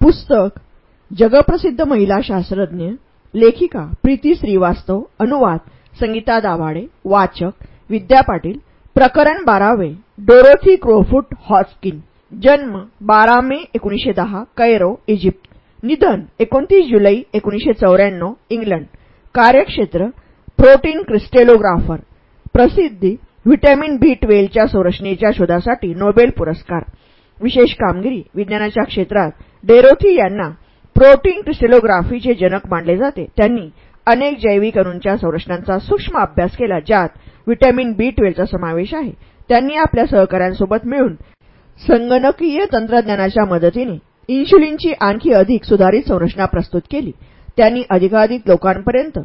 पुस्तक जगप्रसिद्ध महिला शास्त्रज्ञ लेखिका प्रीती श्रीवास्तव अनुवाद संगीता दाभाडे वाचक विद्या पाटील प्रकरण बारावे डोरोथी क्रोफुट हॉस्किन जन्म बारा मे एकोणीसशे दहा कैरो इजिप्त निधन एकोणतीस जुलै एकोणीसशे चौऱ्याण्णव इंग्लंड कार्यक्षेत्र प्रोटीन क्रिस्टेलोग्राफर प्रसिद्धी व्हिटॅमिन बी ट्वेल्वच्या संरचनेच्या शोधासाठी नोबेल पुरस्कार विशेष कामगिरी विज्ञानाच्या क्षेत्रात डेरोथी यांना प्रोटीन क्रिस्टलोग्राफीचे जनक मानले जाते. त्यांनी अनेक जैविक अणूंच्या संरचनांचा सूक्ष्म अभ्यास केला ज्यात व्हिटॅमिन बी ट्वेल्वचा समावेश आहे. त्यांनी आपल्या सहकाऱ्यांसोबत मिळून संगणकीय तंत्रज्ञानाच्या मदतीने इन्शुलिनची आणखी अधिक सुधारित संरचना प्रस्तुत केली. त्यांनी अधिकाधिक लोकांपर्यंत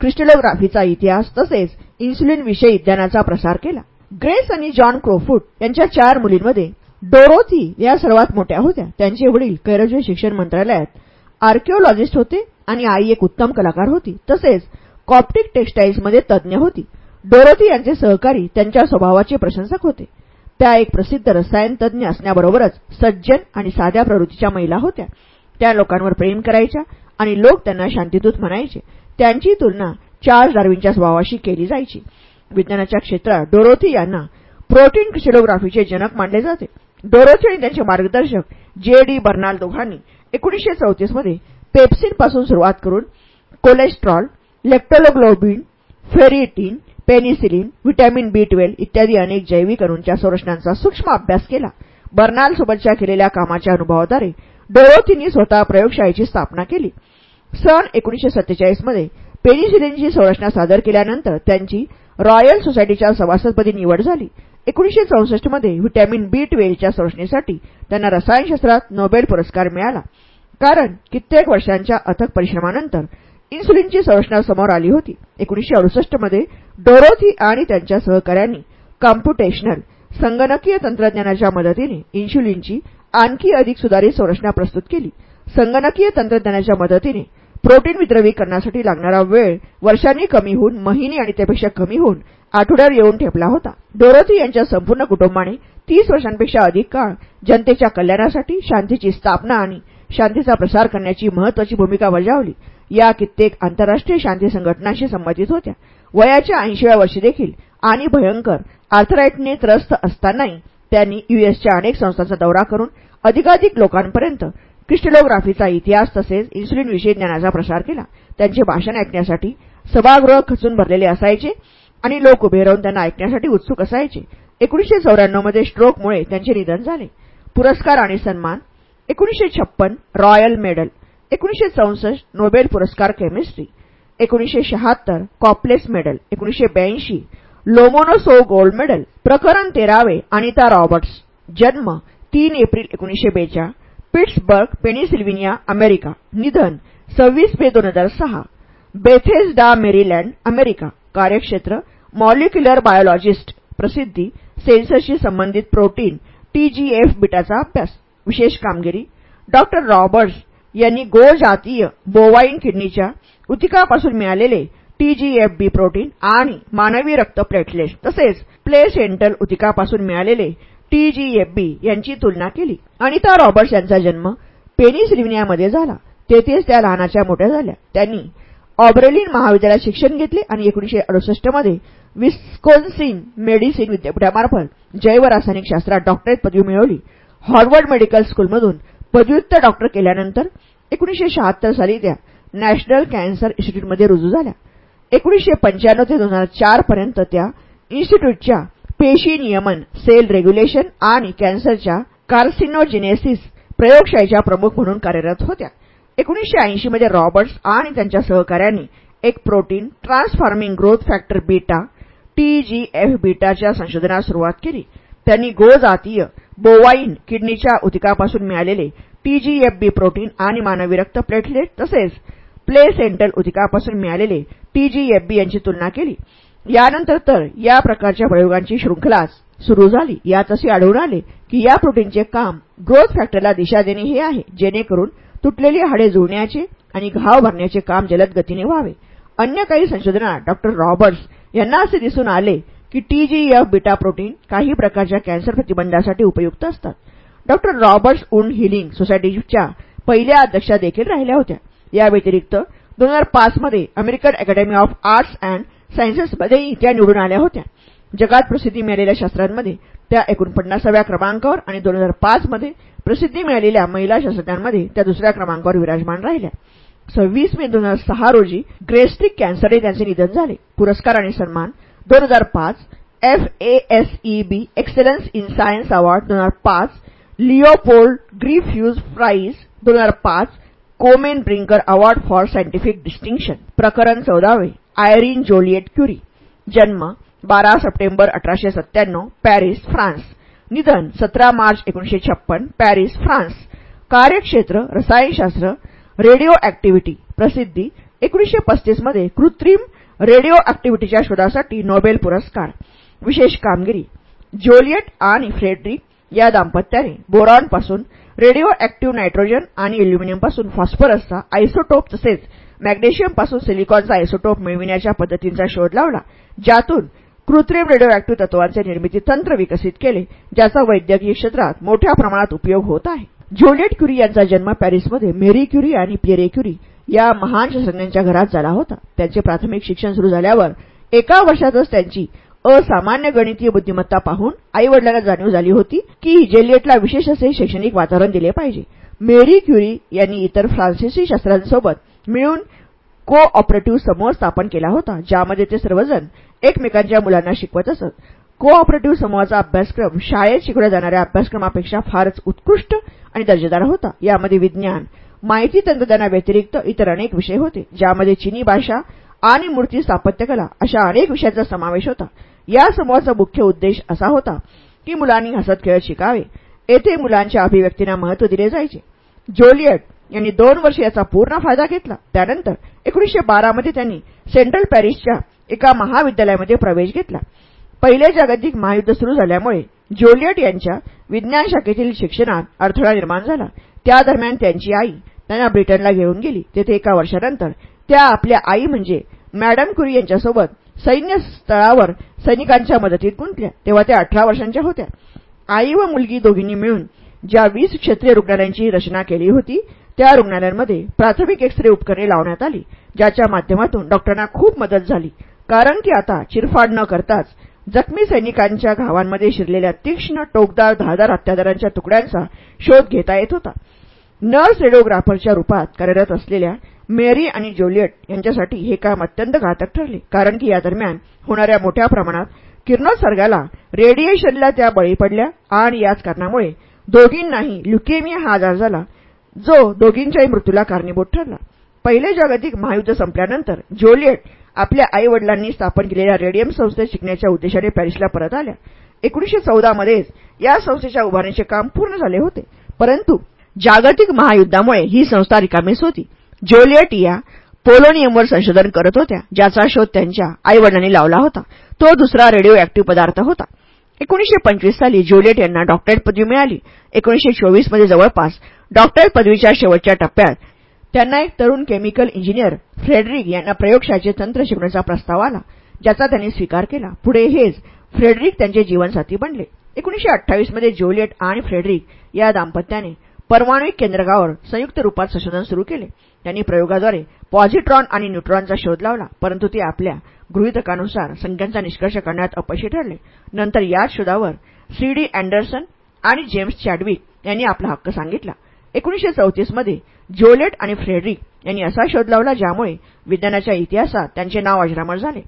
क्रिस्टलोग्राफीचा इतिहास तसेच इन्शुलिनविषयी ज्ञानाचा प्रसार केला. ग्रेस आणि जॉन क्रोफूट यांच्या चार मुलींमध्ये डोरोथी या सर्वात मोठ्या होत्या. त्यांचे वडील कैरोचे शिक्षण मंत्रालयात आर्किओलॉजिस्ट होते आणि आई एक उत्तम कलाकार होती. तसेच कॉप्टिक टेक्स्टाईल्समध्ये तज्ज्ञ होती. डोरोथी यांचे सहकारी त्यांच्या स्वभावाचे प्रशंसक होते. त्या एक प्रसिद्ध रसायन तज्ज्ञ असण्याबरोबरच सज्जन आणि साध्या प्रवृत्तीच्या महिला होत्या. त्या लोकांवर प्रेम करायच्या आणि लोक त्यांना शांतीदूत म्हणायचे. त्यांची तुलना चार्ल्स डार्विनच्या स्वभावाशी केली जायची. विज्ञानाच्या क्षेत्रात डोरोथी यांना प्रोटीन क्रिस्टलोग्राफीचे जनक मानले जाते. डोरोचे आणि त्यांचे मार्गदर्शक जे डी बर्नाल दोघांनी एकोणीसशे चौतीसमध्ये पेप्सिनपासून सुरुवात करून cholesterol lactoglobulin ferritin penicillin vitamin B twelve इत्यादी अनेक जैविक अणूंच्या संरचनांचा सूक्ष्म अभ्यास केला. बर्नालसोबतच्या केलेल्या कामाच्या अनुभवाद्वारे डोरोथींनी स्वतः प्रयोगशाळेची स्थापना केली. सन एकोणीसशे सत्तेचाळीसमध्ये पेनिसिलिनची संरचना सादर केल्यानंतर त्यांची रॉयल सोसायटीच्या सभासदपदी निवड झाली. एकोणीसशे चौसष्टमध्ये व्हिटॅमिन बी ट्वेल्वच्या संरचनेसाठी त्यांना रसायनशास्त्रात नोबेल पुरस्कार मिळाला. कारण कित्येक वर्षांच्या अथक परिश्रमानंतर इन्सुलिनची संरचना समोर आली होती. एकोणीसशे अडुसष्टमध्ये डोरोथी आणि त्यांच्या सहकाऱ्यांनी कॉम्प्युटेशनल संगणकीय तंत्रज्ञानाच्या मदतीने इन्शुलिनची आणखी अधिक सुधारित संरचना प्रस्तुत केली. संगणकीय तंत्रज्ञानाच्या मदतीने प्रोटीन विद्रवीकरणासाठी लागणारा वेळ वर्षांनी कमी होऊन महिने आणि त्यापेक्षा कमी होऊन आठवड्यावर येऊन ठेपला होता. डोरोथी यांच्या संपूर्ण कुटुंबाने तीस वर्षांपेक्षा अधिक काळ जनतेच्या कल्याणासाठी शांतीची स्थापना आणि शांतीचा प्रसार करण्याची महत्वाची भूमिका बजावली. या कित्येक आंतरराष्ट्रीय शांती संघटनांशी संबंधित होत्या. वयाच्या ऐंशीव्या वर्षी देखील आणि भयंकर आर्थराईटने त्रस्त असतानाही त्यांनी युएसच्या अनेक संस्थांचा दौरा करून अधिकाधिक लोकांपर्यंत क्रिस्टलोग्राफीचा इतिहास तसेच इन्सुलिनविषयी ज्ञानाचा प्रसार केला. त्यांचे भाषण ऐकण्यासाठी सभागृह खचून भरलेले असायचे. आणि लोक उभे राहून त्यांना ऐकण्यासाठी उत्सुक असायचे. एकोणीसशे चौऱ्याण्णवमध्ये स्ट्रोकमुळे त्यांचे निधन झाले. पुरस्कार आणि सन्मान. एकोणीसशे छप्पन रॉयल मेडल एकोणीसशे चौसष्ट नोबेल पुरस्कार केमिस्ट्री एकोणीसशे शहात्तर कॉप्लेस मेडल एकोणीसशे ब्याऐंशी लोमोनोसो गोल्ड मेडल प्रकरण तेरावे अनिता रॉबर्ट्स. जन्म तीन एप्रिल एकोणीसशे बेचाळ. Pittsburgh पेनिसिल्व्हिनिया America. निधन सव्वीस मे दोन हजार सहा. Bethesda Maryland America. कार्यक्षेत्र मॉलिक्युलर बायोलॉजिस्ट प्रसिद्धी सेन्सरशी संबंधित प्रोटीन टीजीएफ बिटाचा अभ्यास विशेष कामगिरी. डॉक्टर रॉबर्ट्स यांनी गो जातीय बोवाईन किडनीच्या उतिकापासून मिळालेले टीजीएफ बी प्रोटीन आणि मानवी रक्त प्लेटलेट्स तसेच प्लेसेंटल उतिकापासून मिळालेले टीजीएफबी यांची तुलना केली. अनिता रॉबर्ट्स यांचा जन्म पेनिसिल्व्हिनियामध्ये झाला. तेथेच त्या लहानाच्या मोठ्या झाल्या. त्यांनी ऑबरेलिन महाविद्यालयात शिक्षण घेतले आणि एकोणीसशे अडुसष्टमध्ये विस्कोन्सिन मेडिसिन विद्यापीठामार्फत जैव रासायनिक शास्त्रात डॉक्टरेट पदवी मिळवली. हॉर्वर्ड मेडिकल स्कूलमधून पदव्युत्तर डॉक्टर केल्यानंतर एकोणीसशे शहात्तर साली त्या नॅशनल कॅन्सर इन्स्टिट्यूटमध्ये रुजू झाल्या. एकोणीसशे पंच्याण्णव ते दोन हजार चार पर्यंत त्या इन्स्टिट्यूटच्या पेशी नियमन सेल रेग्युलेशन आणि कॅन्सरच्या कार्सिनोजिनेसिस प्रयोगशाळेच्या प्रमुख म्हणून कार्यरत होत्या. एकोणीसशे ऐंशीमध्ये रॉबर्ट्स आणि त्यांच्या सहकाऱ्यांनी एक protein transforming growth factor beta TGF बीटाच्या संशोधनास सुरुवात केली. त्यांनी गोजातीय बोवाईन किडनीच्या उतिकापासून मिळालेले टीजीएफबी प्रोटीन आणि मानवी रक्त प्लेटलेट तसेच प्लेसेंटल उतिकापासून मिळालेले टीजीएफबी यांची तुलना केली. यानंतर तर या प्रकारच्या प्रयोगांची शृंखलाच सुरू झाली. यात असे आढळून आले की या प्रोटीनचे काम ग्रोथ फॅक्टरला दिशा देणे हे आहे जेणेकरून तुटलेली हाडे जुळण्याचे आणि घाव भरण्याचे काम जलद गतीने व्हावे. अन्य काही संशोधनात डॉक्टर रॉबर्ट्स यांना असे दिसून आले की टीजीएफ बीटा प्रोटीन काही प्रकारच्या कॅन्सर प्रतिबंधासाठी उपयुक्त असतात. डॉक्टर रॉबर्ट्स उंड हिलिंग सोसायटीच्या पहिल्या अध्यक्षा देखील राहिल्या होत्या. या व्यतिरिक्त दोन हजार पाचमध्ये American academy of arts and सायन्सेसमध्येही त्या निवडून आल्या होत्या. जगात प्रसिद्धी मिळालेल्या शास्त्रांमध्ये त्या एकोणपन्नासाव्या क्रमांकावर आणि दोन हजार पाचमध्ये प्रसिद्धी मिळालेल्या महिला शास्त्रज्ञांमध्ये त्या दुसऱ्या क्रमांकावर विराजमान राहिल्या. सव्वीस मे दोन हजार सहा रोजी ग्रेस्टिक कॅन्सरने त्यांचे निधन झाले. पुरस्कार आणि सन्मान दोन हजार पाच FASEB excellence in science award दोन हजार पाच लिओपोल्ड ग्रीफ्यूज प्राईज दोन हजार पाच Komen Brinker award for scientific distinction प्रकरण चौदावे. आयरीन जोलिएट क्युरी जन्म बारा सप्टेंबर अठराशे सत्त्याण्णव पॅरिस फ्रान्स. निधन सतरा मार्च एकोणीशे छप्पन पॅरिस फ्रान्स. कार्यक्षेत्र रसायनशास्त्र रेडिओ अॅक्टिव्हिटी प्रसिद्धी एकोणीशे पस्तीसमध्ये कृत्रिम रेडिओ अॅक्टिव्हिटीच्या शोधासाठी नोबेल पुरस्कार. विशेष कामगिरी जोलियट आणि फ्रेडरिक या दाम्पत्याने बोरॉनपासून रेडिओ अॅक्टिव्ह नायट्रोजन आणि एल्युमिनियमपासून फॉस्फरसचा आयसोटोप तसेच मॅग्नेशियमपासून सिलिकॉनचा आयसोटोप मिळविण्याच्या पद्धतींचा शोध लावला ज्यातून कृत्रिम रेडिओ तत्वांचे निर्मिती तंत्र विकसित केले ज्याचा वैद्यकीय क्षेत्रात मोठ्या प्रमाणात उपयोग होत आहे. जोलियट क्युरी यांचा जन्म पॅरिसमध्ये मेरी क्युरी आणि पियरे क्युरी या महान शास्त्रज्ञांच्या घरात झाला होता. त्यांचे प्राथमिक शिक्षण सुरू झाल्यावर एका वर्षातच त्यांची असामान्य गणितीय बुद्धिमत्ता पाहून आईवडिलांना जाणीव झाली होती की जेलियटला विशेष असे शैक्षणिक वातावरण दिले पाहिजे. मेरी क्युरी यांनी इतर फ्रान्सिसी शास्त्रांसोबत मिळून को ऑपरेटिव्ह समूह स्थापन केला होता ज्यामध्ये ते सर्वजण एकमेकांच्या मुलांना शिकवत असत. को ऑपरेटिव्ह समूहाचा अभ्यासक्रम शाळेत शिकवल्या जाणाऱ्या अभ्यासक्रमापेक्षा फारच उत्कृष्ट आणि दर्जेदार होता. यामध्ये विज्ञान माहिती तंत्रज्ञानाव्यतिरिक्त इतर अनेक विषय होते ज्यामध्ये चिनी भाषा आणि मूर्ती स्थापत्यकला अशा अनेक विषयांचा समावेश होता. या समूहाचा मुख्य उद्देश असा होता की मुलांनी हसत खेळत शिकावे. येथे मुलांच्या अभिव्यक्तींना महत्त्व दिले जायचे. जोलियट यांनी दोन वर्ष याचा पूर्ण फायदा घेतला. त्यानंतर एकोणीशे बारामध्ये त्यांनी सेंट्रल पॅरिसच्या एका महाविद्यालयामध्ये प्रवेश घेतला. पहिले जागतिक महायुद्ध सुरू झाल्यामुळे जोलियट यांच्या विज्ञान शाखेतील शिक्षणात अडथळा निर्माण झाला. त्या दरम्यान त्यांची आई त्यांना ब्रिटनला घेऊन गेली. तेथे एका वर्षानंतर त्या आपल्या आई म्हणजे मॅडम कुरी यांच्यासोबत सैन्य स्थळावर सैनिकांच्या मदतीत गुंतल्या. तेव्हा त्या अठरा वर्षांच्या होत्या. आई व मुलगी दोघींनी मिळून ज्या वीस क्षेत्रीय रुग्णालयांची रचना केली होती त्या रुग्णालयांमध्ये प्राथमिक एक्स रे उपकरणे लावण्यात आली ज्याच्या माध्यमातून डॉक्टरांना खूप मदत झाली. कारण की आता चिरफाड न करताच जखमी सैनिकांच्या घावांमध्ये शिरलेल्या तीक्ष्ण टोकदार धारदार हत्यादारांच्या तुकड्यांचा शोध घेता येत होता. नर्स रेडिओग्राफरच्या रूपात कार्यरत असलेल्या मेरी आणि जोलियट यांच्यासाठी हे काम अत्यंत घातक ठरले कारण की या दरम्यान होणाऱ्या मोठ्या प्रमाणात किरणोत्सर्गाला रेडिएशनला त्या बळी पडल्या आणि याच कारणामुळे दोघींनाही ल्युकेमिया हा आजार झाला जो दोघींच्याही मृत्यूला कारणीभूत ठरला. पहिले जागतिक महायुद्ध संपल्यानंतर जोलियट आपल्या आईवडिलांनी स्थापन केलेल्या रेडियम संस्थेत शिकण्याच्या उद्देशाने पॅरिसला परत आल्या. एकोणीशे चौदामध्येच या संस्थेच्या उभारणीचे काम पूर्ण झाले होते. परंतु जागतिक महायुद्धामुळे ही संस्था रिकामीच होती. जोलियट या पोलोनियमवर संशोधन करत होत्या ज्याचा शोध त्यांच्या आईवडिलांनी लावला होता. तो दुसरा रेडिओ ॲक्टिव्ह पदार्थ होता. एकोणीशे पंचवीस साली जोलियट यांना डॉक्टरेट पदवी मिळाली. एकोणीशे चोवीसमध्ये जवळपास डॉक्टरेट पदवीच्या शेवटच्या टप्प्यात त्यांना एक तरुण केमिकल इंजिनियर फ्रेडरिक यांना प्रयोगशाळेचे तंत्र शिकण्याचा प्रस्ताव आला ज्याचा त्यांनी स्वीकार केला. पुढे हेच फ्रेडरिक त्यांचे जीवनसाथी बनले. एकोणीशे अठ्ठावीसमध्ये जोलियट आणि फ्रेडरिक या दाम्पत्याने परमाणविक केंद्रकावर संयुक्त रूपात संशोधन सुरू केले. त्यांनी प्रयोगाद्वारे पॉझिट्रॉन आणि न्यूट्रॉनचा शोध लावला परंतु ते आपल्या गृहितकानुसार संख्यांचा निष्कर्ष करण्यात अपयशी ठरले. नंतर याच शोधावर सी डी अँडरसन आणि जेम्स चॅडविक यांनी आपला हक्क सांगितला. एकोणीशे चौतीसमध्ये जोलेट आणि फ्रेडरिक यांनी असा शोध लावला ज्यामुळे विज्ञानाच्या इतिहासात त्यांचे नाव अजरामर झाले.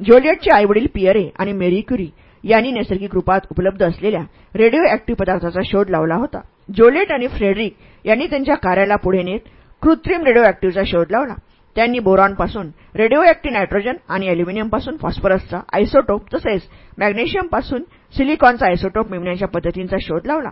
ज्योलेटचे आईवडील पियरे आणि मेरी क्युरी यांनी नैसर्गिक रूपात उपलब्ध असलेल्या रेडिओ ॲक्टिव्ह पदार्थाचा शोध लावला होता. जोलेट आणि फ्रेडरिक यांनी त्यांच्या कार्याला पुढे नेत कृत्रिम रेडिओ ॲक्टिव्हचा शोध लावला. त्यांनी बोरॉनपासून रेडिओ ऍक्टिव्ह नायट्रोजन आणि अॅल्युमिनियमपासून फॉस्फरसचा आयसोटोप तसेच मॅग्नेशियमपासून सिलिकॉनचा आयसोटोप मिळवण्याच्या पद्धतींचा शोध लावला.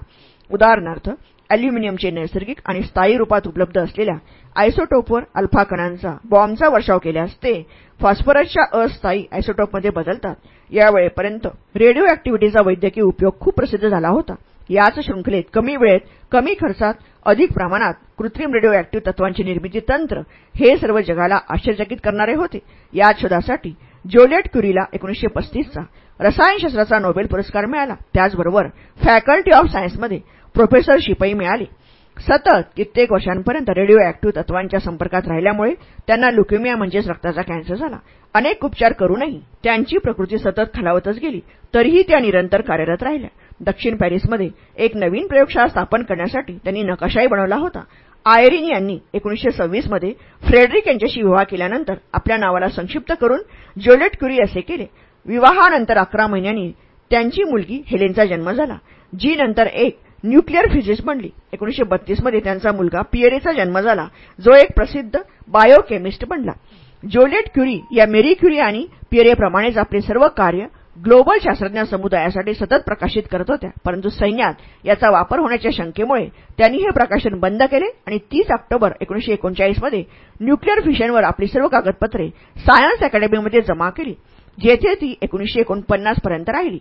उदाहरणार्थ अॅल्युमिनियमचे नैसर्गिक आणि स्थायी रूपात उपलब्ध असलेल्या आयसोटोपवर अल्फा कणांचा बॉम्बचा वर्षाव केल्यास ते फॉस्फरसच्या अस्थायी आयसोटोपमध्ये बदलतात. यावेळेपर्यंत रेडिओ अॅक्टिव्हिटीचा वैद्यकीय उपयोग खूप प्रसिद्ध झाला होता. याच शृंखलेत कमी वेळेत कमी खर्चात अधिक प्रमाणात कृत्रिम रेडिओ अॅक्टिव्ह तत्वांची निर्मिती तंत्र हे सर्व जगाला आश्चर्यचकित करणारे होते. याच शोधासाठी ज्योलेट क्युरीला एकोणीसशे पस्तीसचा रसायनशास्त्राचा नोबेल पुरस्कार मिळाला. त्याचबरोबर फॅकल्टी ऑफ सायन्समध्ये प्रोफेसर शिपाई मिळाली. सतत कित्येक वर्षांपर्यंत रेडिओ ऍक्टिव्ह तत्वांच्या संपर्कात राहिल्यामुळे त्यांना लुकेमिया म्हणजेच रक्ताचा कॅन्सर झाला. अनेक उपचार करूनही त्यांची प्रकृती सतत खालावतच गेली. तरीही त्या निरंतर कार्यरत राहिल्या. दक्षिण पॅरिसमध्ये एक नवीन प्रयोगशाळा स्थापन करण्यासाठी त्यांनी नकाशाही बनवला होता. आयरिन यांनी एकोणीशे सव्वीसमध्ये फ्रेडरिक यांच्याशी विवाह केल्यानंतर आपल्या नावाला संक्षिप्त करून ज्योलेट क्युरी असे केले. विवाहानंतर अकरा महिन्यांनी त्यांची मुलगी हेलेनचा जन्म झाला. जी नंतर एक न्यूक्लिअर फिजिक्स बनली. एकोणीशे बत्तीसमध्ये त्यांचा मुलगा पियरेचा जन्म झाला. जो एक प्रसिद्ध बायोकेमिस्ट बनला. जोलेट क्युरी या मेरी क्युरी आणि पियरेप्रमाणेच आपले सर्व कार्य ग्लोबल शास्त्रज्ञ समुदायासाठी सतत प्रकाशित करत होत्या. परंतु सैन्यात याचा वापर होण्याच्या शंकेमुळे त्यांनी हे प्रकाशन बंद केले आणि तीस ऑक्टोबर एकोणीशे एकोणचाळीसमध्ये न्यूक्लिअर फिशनवर आपली सर्व कागदपत्रे सायन्स अकॅडमीमध्ये जमा केली जेथे ती एकोणीशे एकोणपन्नास पर्यंत राहिली.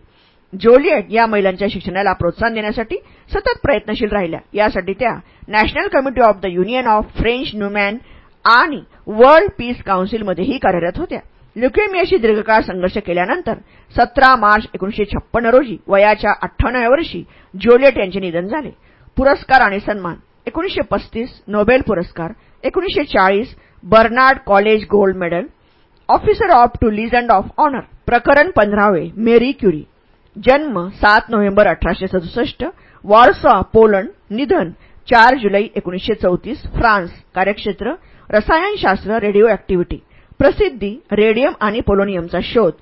जोलिएट या महिलांच्या शिक्षणाला प्रोत्साहन देण्यासाठी सतत प्रयत्नशील राहिल्या. यासाठी त्या national committee of the union of French Newman आणि वर्ल्ड पीस काउन्सिलमध्येही कार्यरत होत्या. ल्युकेमियाशी दीर्घकाळ संघर्ष केल्यानंतर सतरा मार्च एकोणीशे छप्पन्न रोजी वयाच्या अठ्ठावन्नाव्या वर्षी जोलिएट यांचे निधन झाले. पुरस्कार आणि सन्मान एकोणीशे पस्तीस नोबेल पुरस्कार एकोणीशे चाळीस Barnard college gold medal officer of to legion of honour प्रकरण पंधरावे मेरी क्युरी. जन्म सात नोव्हेंबर अठराशे सदुसष्ट वॉर्सॉ पोलंड निधन चार जुलै एकोणीसशे चौतीस फ्रान्स कार्यक्षेत्र रसायनशास्त्र रेडिओ ऍक्टिव्हिटी प्रसिद्धी रेडियम आणि पोलोनियमचा शोध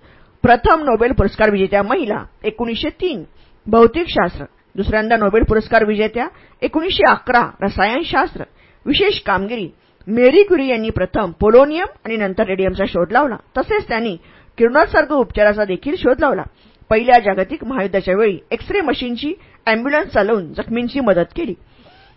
प्रथम नोबेल पुरस्कार विजेत्या महिला एकोणीशे तीन भौतिकशास्त्र दुसऱ्यांदा नोबेल पुरस्कार विजेत्या एकोणीशे अकरा रसायनशास्त्र विशेष कामगिरी मेरी क्युरी यांनी प्रथम पोलोनियम आणि नंतर रेडियमचा शोध लावला. तसेच त्यांनी किरणोत्सर्ग उपचाराचा देखील शोध लावला. पहिल्या जागतिक महायुद्धाच्या वेळी एक्स रे मशीनची अँब्युलन्स चालवून जखमींची मदत केली.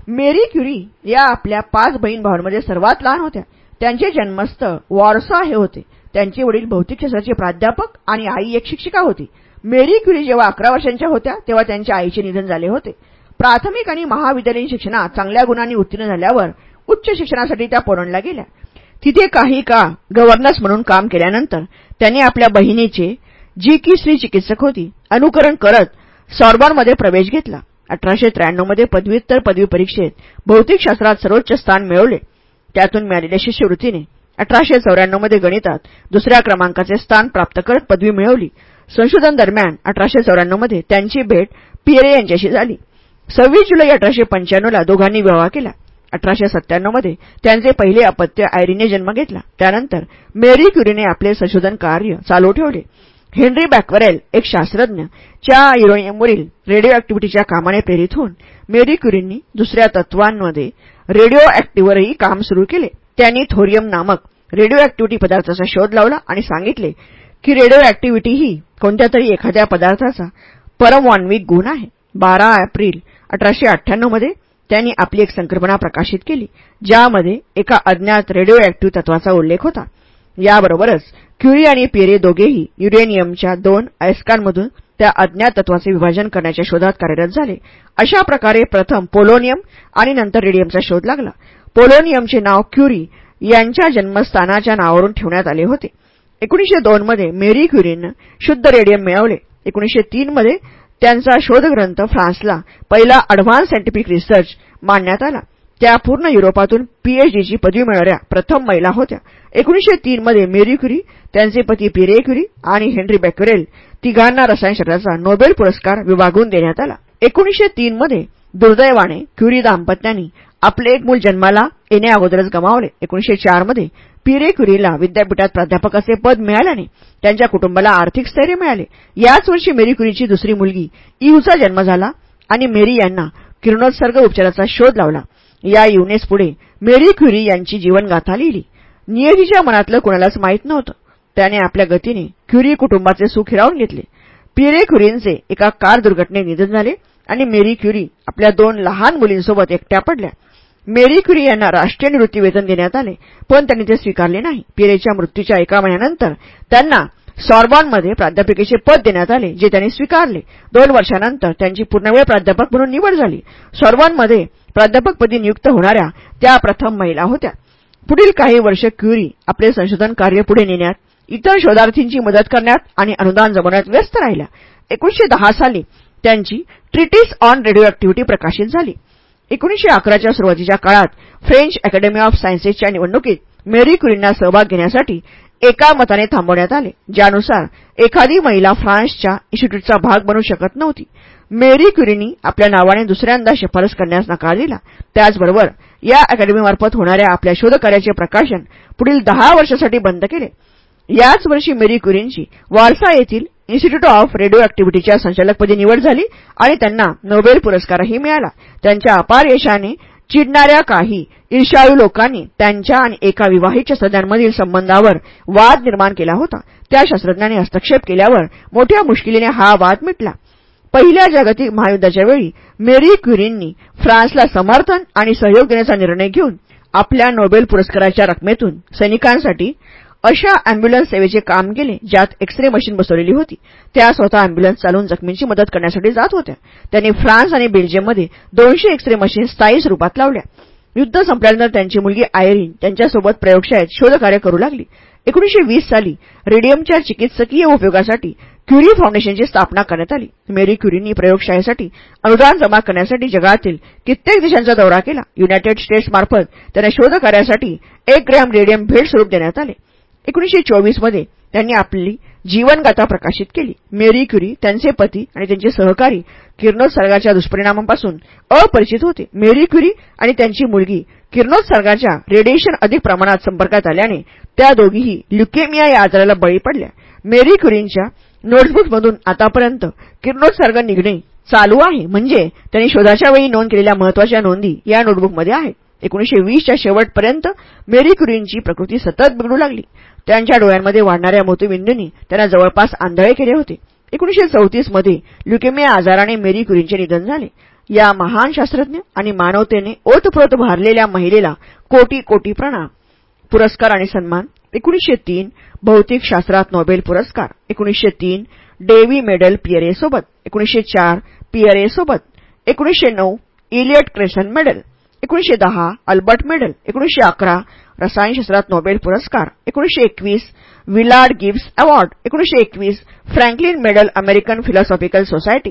मेरी क्युरी या आपल्या पाच बहीण भावांमध्ये सर्वात लहान होत्या. त्यांचे जन्मस्थळ वॉर्सा हे होते. त्यांचे वडील भौतिकशास्त्राचे प्राध्यापक आणि आई एक शिक्षिका होती. मेरी क्युरी जेव्हा अकरा वर्षांच्या होत्या तेव्हा त्यांच्या आईचे निधन झाले होते. प्राथमिक आणि महाविद्यालयीन शिक्षणात चांगल्या गुणांनी उत्तीर्ण झाल्यावर उच्च शिक्षणासाठी त्या पोलंडला गेल्या. तिथे काही काळ गव्हर्नर्स म्हणून काम केल्यानंतर त्यांनी आपल्या बहिणीचे जी की स्त्री चिकित्सक होती. अनुकरण करत सॉर्बॉनमध्ये प्रवेश घेतला. अठराशे त्र्याण्णवमध्ये पदव्युत्तर पदवी परीक्षेत भौतिकशास्त्रात सर्वोच्च स्थान मिळवले. त्यातून मिळालेल्या शिष्यवृत्तीने अठराशे चौऱ्याण्णवमध्ये गणितात दुसऱ्या क्रमांकाचे स्थान प्राप्त करत पदवी मिळवली. संशोधन दरम्यान अठराशे चौऱ्याण्णवमध्ये त्यांची भेट पियरे यांच्याशी झाली. सव्वीस जुलै अठराशे पंच्याण्णवला दोघांनी विवाह केला. अठराशे सत्त्याण्णवमध्ये त्यांचे पहिले अपत्य आयरीने जन्म घेतला. त्यानंतर मेरी क्युरीने आपले संशोधन कार्य चालू ठेवले. हेनरी बॅकवरेल एक शास्त्रज्ञ च्या युरोनियमवरील रेडिओ ऍक्टिव्हिटीच्या कामाने प्रेरित होऊन मेरी क्युरींनी दुसऱ्या तत्वांमध्ये रेडिओ ऍक्टिव्हवरही काम सुरू केले. त्यांनी थोरियम नामक रेडिओ ऍक्टिव्हिटी पदार्थाचा शोध लावला आणि सांगितले की रेडिओ ऍक्टिव्हिटी ही कोणत्या तरी एखाद्या पदार्थाचा परमवान्विक गुण आहे. बारा एप्रिल अठराशे अठ्ठ्याण्णवमध्ये त्यांनी आपली एक संकल्पना प्रकाशित केली ज्यामध्ये एका अज्ञात रेडिओ ऍक्टिव्ह तत्वाचा उल्लेख होता. याबरोबरच क्युरी आणि पेरे दोघेही युरेनियमच्या दोन अयस्कांमधून त्या अज्ञात तत्वाचे विभाजन करण्याच्या शोधात कार्यरत झाले. अशा प्रकारे प्रथम पोलोनियम आणि नंतर रेडियमचा शोध लागला. पोलोनियमचे नाव क्युरी यांच्या जन्मस्थानाच्या नावावरून ठेवण्यात आले होते. एकोणीशे दोनमध्ये मेरी क्युरीनं शुद्ध रेडियम मिळवले. एकोणीशे तीनमध्ये त्यांचा शोधग्रंथ फ्रान्सला पहिला अडव्हान्स सायंटिफिक रिसर्च मांडण्यात आला. त्या पूर्ण युरोपातून पीएचडीची पदवी मिळणाऱ्या प्रथम महिला होत्या. एकोणीसशे तीनमध्ये मेरी क्युरी त्यांचे पती पिरे क्युरी आणि हेनरी बॅकरेल तिघांना रसायनशास्त्राचा नोबेल पुरस्कार विभागून देण्यात आला. एकोणीसशे तीनमध्ये दुर्दैवाने क्युरी दाम्पत्यांनी आपले एक मूल जन्माला येण्याअगोदरच गमावले. एकोणीशे चारमध्ये पिरे क्युरीला विद्यापीठात प्राध्यापकाचे पद मिळाल्याने त्यांच्या कुटुंबाला आर्थिक स्थैर्य मिळाले. याच वर्षी मेरी क्युरीची दुसरी मुलगी इवचा जन्म झाला आणि मेरी यांना किरणोत्सर्ग उपचाराचा शोध लावला. या युनेस पुढे मेरी क्युरी यांची जीवनगाथा लिहिली. नियतीच्या मनातलं कुणालाच माहीत नव्हतं. त्याने आपल्या गतीने क्युरी कुटुंबाचे सुख हिरावून घेतले. पिरे क्युरींचे एका कार दुर्घटनेत निधन झाले आणि मेरी क्युरी आपल्या दोन लहान मुलींसोबत एकट्या पडल्या. मेरी क्युरी यांना राष्ट्रीय निवृत्ती वेतन देण्यात आले पण त्यांनी ते स्वीकारले नाही. पिरेच्या मृत्यूच्या एका महिन्यानंतर त्यांना सॉर्बॉनमध्ये प्राध्यापिकेचे पद देण्यात आले जे त्यांनी स्वीकारले. दोन वर्षानंतर त्यांची पूर्णवेळ प्राध्यापक म्हणून निवड झाली. सॉर्बॉनमध्ये प्राध्यापकपदी नियुक्त होणाऱ्या त्या प्रथम महिला होत्या. पुढील काही वर्ष क्युरी आपले संशोधन कार्य पुढे नेण्यात इतर शोधार्थींची मदत करण्यात आणि अनुदान जमवण्यात व्यस्त राहिल्या. एकोणीशे दहा साली त्यांची ट्रिटिस ऑन रेडिओएक्टिव्हिटी प्रकाशित झाली. एकोणीशे अकराच्या सुरुवातीच्या काळात फ्रेंच अकॅडमी ऑफ सायन्सेसच्या निवडणुकीत मेरी क्युरींना सहभाग घेण्यासाठी एका मताने थांबवण्यात आले ज्यानुसार एखादी महिला फ्रान्सच्या इन्स्टिट्यूटचा भाग बनू शकत नव्हती. मेरी क्युरीनी आपल्या नावाने दुसऱ्यांदा शिफारस करण्यास नकार दिला. त्याचबरोबर या अकॅडमीमार्फत होणाऱ्या आपल्या शोधकार्याचे प्रकाशन पुढील दहा वर्षासाठी बंद केले. याच वर्षी मेरी क्युरींची वारसा येथील इन्स्टिट्यूट ऑफ रेडिओ अॅक्टिव्हिटीच्या संचालकपदी निवड झाली आणि त्यांना नोबेल पुरस्कारही मिळाला. त्यांच्या अपार यशाने चिडणाऱ्या काही ईर्षाळू लोकांनी त्यांच्या आणि एका विवाहित शास्त्रज्ञांमधील संबंधावर वाद निर्माण केला होता. त्या शास्त्रज्ञांनी हस्तक्षेप केल्यावर मोठ्या मुश्किलीने हा वाद मिटला. पहिल्या जागतिक महायुद्धाच्या वेळी मेरी क्युरींनी फ्रान्सला समर्थन आणि सहयोग देण्याचा निर्णय घेऊन आपल्या नोबेल पुरस्काराच्या रकमेतून सैनिकांसाठी अशा अँब्युलन्स सेवेचे काम केले ज्यात एक्स-रे मशीन बसवलेली होती. त्या स्वतः अँब्युलन्स चालवून जखमींची मदत करण्यासाठी जात होत्या. त्यांनी फ्रान्स आणि बेल्जियममध्ये दोनशे एक्स-रे मशीन स्थायी स्वरूपात लावल्या. युद्ध संपल्यानंतर त्यांची मुलगी आयरीन त्यांच्यासोबत प्रयोगशाळेत शोधकार्य करू लागली. वीस साली रेडियमच्या चिकित्सकीय उपयोगासाठी क्युरी फाउंडेशनची स्थापना करण्यात आली. मेरी क्युरींनी प्रयोगशाळेसाठी अनुदान जमा करण्यासाठी जगातील कित्येक देशांचा दौरा केला. युनायटेड स्टेट्समार्फत त्यांना शोधकार्यासाठी एक ग्रॅम रेडियम भेट स्वरूप देण्यात आले. चोवीसमध्ये त्यांनी आपली जीवनगाथा प्रकाशित केली. मेरी क्युरी त्यांचे पती आणि त्यांचे सहकारी किरणोत्सर्गाच्या दुष्परिणामांपासून अपरिचित होते. मेरी क्युरी आणि त्यांची मुलगी किरणोत्सर्गाच्या रेडिएशन अधिक प्रमाणात संपर्कात आल्याने त्या दोघीही ल्युकेमिया या आजाराला बळी पडल्या. मेरी क्युरींच्या नोटबुकमधून आतापर्यंत किरणोत्सर्ग निघणे चालू आहे. म्हणजे त्यांनी शोधाच्या वेळी नोंद केलेल्या महत्त्वाच्या नोंदी या नोटबुकमध्ये आहेत. वीसच्या शेवटपर्यंत मेरी क्युरींची प्रकृती सतत बिघडू लागली. त्यांच्या डोळ्यांमध्ये वाढणाऱ्या मोतीबिंदूंनी त्यांना जवळपास आंधळे केले होते. चौतीसमध्ये ल्युकेमिया आजाराने मेरी क्युरींचे निधन झाले. या महान शास्त्रज्ञ आणि मानवतेने ओतप्रोत भारलेल्या महिलेला कोटी कोटी प्रणाम पुरस्कार आणि सन्मान. एकोणीसशे तीन भौतिक शास्त्रात नोबेल पुरस्कार. तीन डेव्ही मेडल पियरेसोबत. चार पियरेसोबत. नऊ इलियट क्रेसन मेडल. दहा अल्बर्ट मेडल. एकोणीसशे अकरा रसायनशास्त्रात नोबेल पुरस्कार एकवीस विलार्ड गिब्स अवॉर्ड एकोणीशे एकवीस Franklin medal American Philosophical Society.